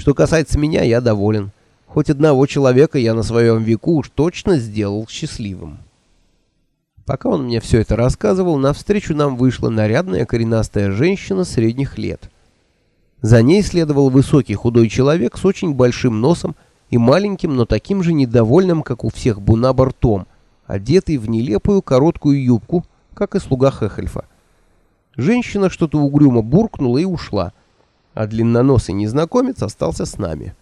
Что касается меня, я доволен. Хоть одного человека я на своем веку уж точно сделал счастливым. Пока он мне все это рассказывал, навстречу нам вышла нарядная коренастая женщина средних лет. За ней следовал высокий худой человек с очень большим носом и маленьким, но таким же недовольным, как у всех Бунаба ртом, одетый в нелепую короткую юбку, как и слуга Хехельфа. Женщина что-то угрюмо буркнула и ушла, а длинноносый незнакомец остался с нами.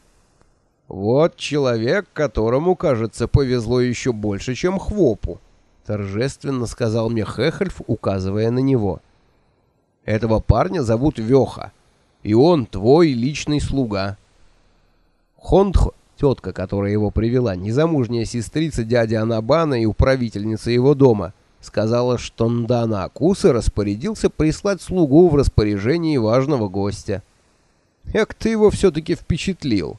«Вот человек, которому, кажется, повезло еще больше, чем Хвопу», — торжественно сказал мне Хехельф, указывая на него. «Этого парня зовут Веха, и он твой личный слуга». Хондхо, тетка, которая его привела, незамужняя сестрица дяди Анабана и управительница его дома, сказала, что Ндана Акуса распорядился прислать слугу в распоряжении важного гостя. «Эк, ты его все-таки впечатлил!»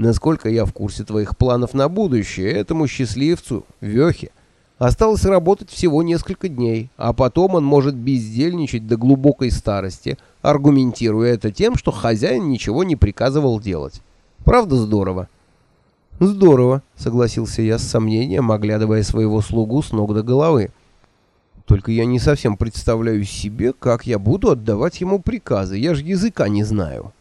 Насколько я в курсе твоих планов на будущее, этому счастливцу, Вехе, осталось работать всего несколько дней, а потом он может бездельничать до глубокой старости, аргументируя это тем, что хозяин ничего не приказывал делать. Правда здорово? Здорово, согласился я с сомнением, оглядывая своего слугу с ног до головы. Только я не совсем представляю себе, как я буду отдавать ему приказы, я же языка не знаю.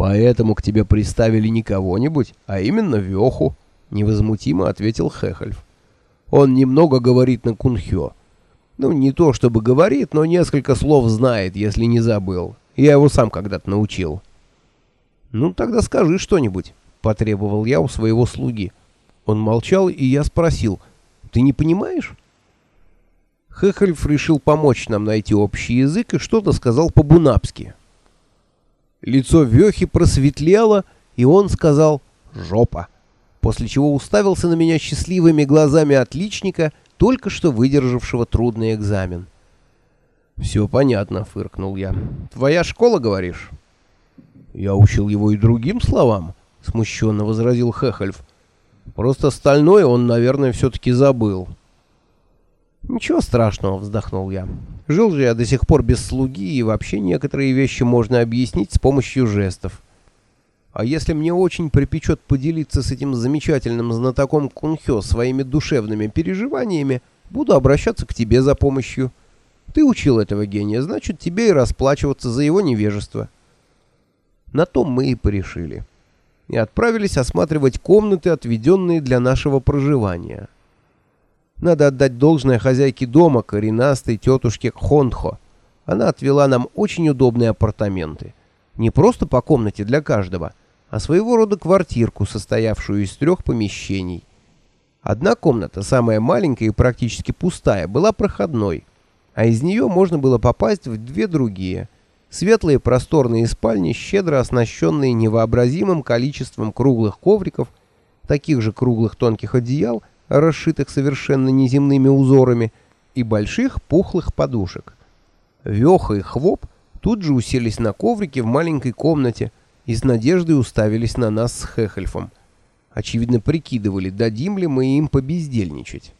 «Поэтому к тебе приставили не кого-нибудь, а именно Веху», — невозмутимо ответил Хехельф. «Он немного говорит на кунхё. Ну, не то чтобы говорит, но несколько слов знает, если не забыл. Я его сам когда-то научил». «Ну, тогда скажи что-нибудь», — потребовал я у своего слуги. Он молчал, и я спросил, «Ты не понимаешь?» Хехельф решил помочь нам найти общий язык и что-то сказал по-бунапски. Лицо Вехи просветлело, и он сказал «жопа», после чего уставился на меня счастливыми глазами отличника, только что выдержавшего трудный экзамен. «Все понятно», — фыркнул я. «Твоя школа, говоришь?» «Я учил его и другим словам», — смущенно возразил Хехельф. «Просто остальное он, наверное, все-таки забыл». «Ничего страшного», — вздохнул я. «Жил же я до сих пор без слуги, и вообще некоторые вещи можно объяснить с помощью жестов. А если мне очень припечет поделиться с этим замечательным знатоком кунхё своими душевными переживаниями, буду обращаться к тебе за помощью. Ты учил этого гения, значит, тебе и расплачиваться за его невежество». На том мы и порешили. И отправились осматривать комнаты, отведенные для нашего проживания. Надо отдать должное хозяйке дома, коренастой тетушке Хондхо. Она отвела нам очень удобные апартаменты. Не просто по комнате для каждого, а своего рода квартирку, состоявшую из трех помещений. Одна комната, самая маленькая и практически пустая, была проходной, а из нее можно было попасть в две другие. Светлые просторные спальни, щедро оснащенные невообразимым количеством круглых ковриков, таких же круглых тонких одеял расшитых совершенно неземными узорами, и больших пухлых подушек. Веха и Хвоп тут же уселись на коврике в маленькой комнате и с надеждой уставились на нас с Хехельфом. Очевидно, прикидывали, дадим ли мы им побездельничать.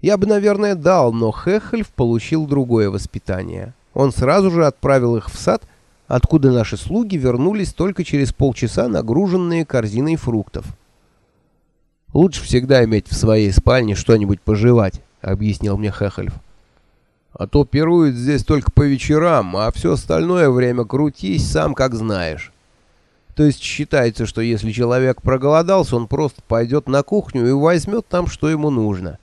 Я бы, наверное, дал, но Хехельф получил другое воспитание. Он сразу же отправил их в сад, откуда наши слуги вернулись только через полчаса нагруженные корзиной фруктов. Лучше всегда иметь в своей спальне что-нибудь пожевать, объяснил мне Хехельф. А то пируют здесь только по вечерам, а все остальное время крутись сам как знаешь. То есть считается, что если человек проголодался, он просто пойдет на кухню и возьмет там, что ему нужно.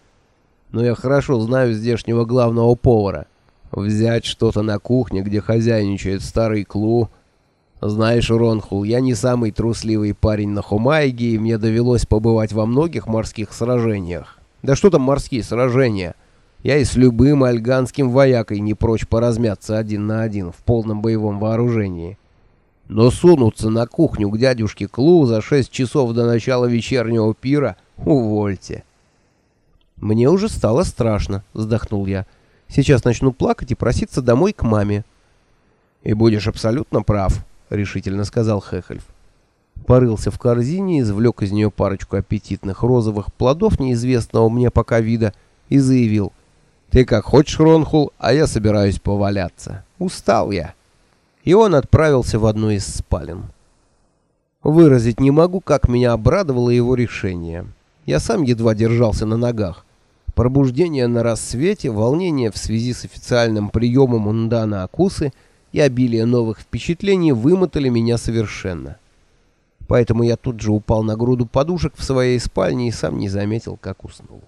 Но я хорошо знаю здешнего главного повара. Взять что-то на кухне, где хозяйничает старый Клу, знаешь, Ронхул, я не самый трусливый парень на Хумайге, и мне довелось побывать во многих морских сражениях. Да что там морские сражения? Я и с любым альганским воякой не прочь поразмяться один на один в полном боевом вооружении. Но сунуться на кухню к дядюшке Клу за шесть часов до начала вечернего пира — увольте. Мне уже стало страшно, вздохнул я. Сейчас начну плакать и проситься домой к маме. И будешь абсолютно прав, — решительно сказал Хехельф. Порылся в корзине, извлек из нее парочку аппетитных розовых плодов неизвестного мне пока вида и заявил. «Ты как хочешь, Ронхул, а я собираюсь поваляться. Устал я». И он отправился в одну из спален. Выразить не могу, как меня обрадовало его решение. Я сам едва держался на ногах. Пробуждение на рассвете, волнение в связи с официальным приемом Ундана Акусы и обилие новых впечатлений вымотали меня совершенно. Поэтому я тут же упал на груду подушек в своей спальне и сам не заметил, как уснул.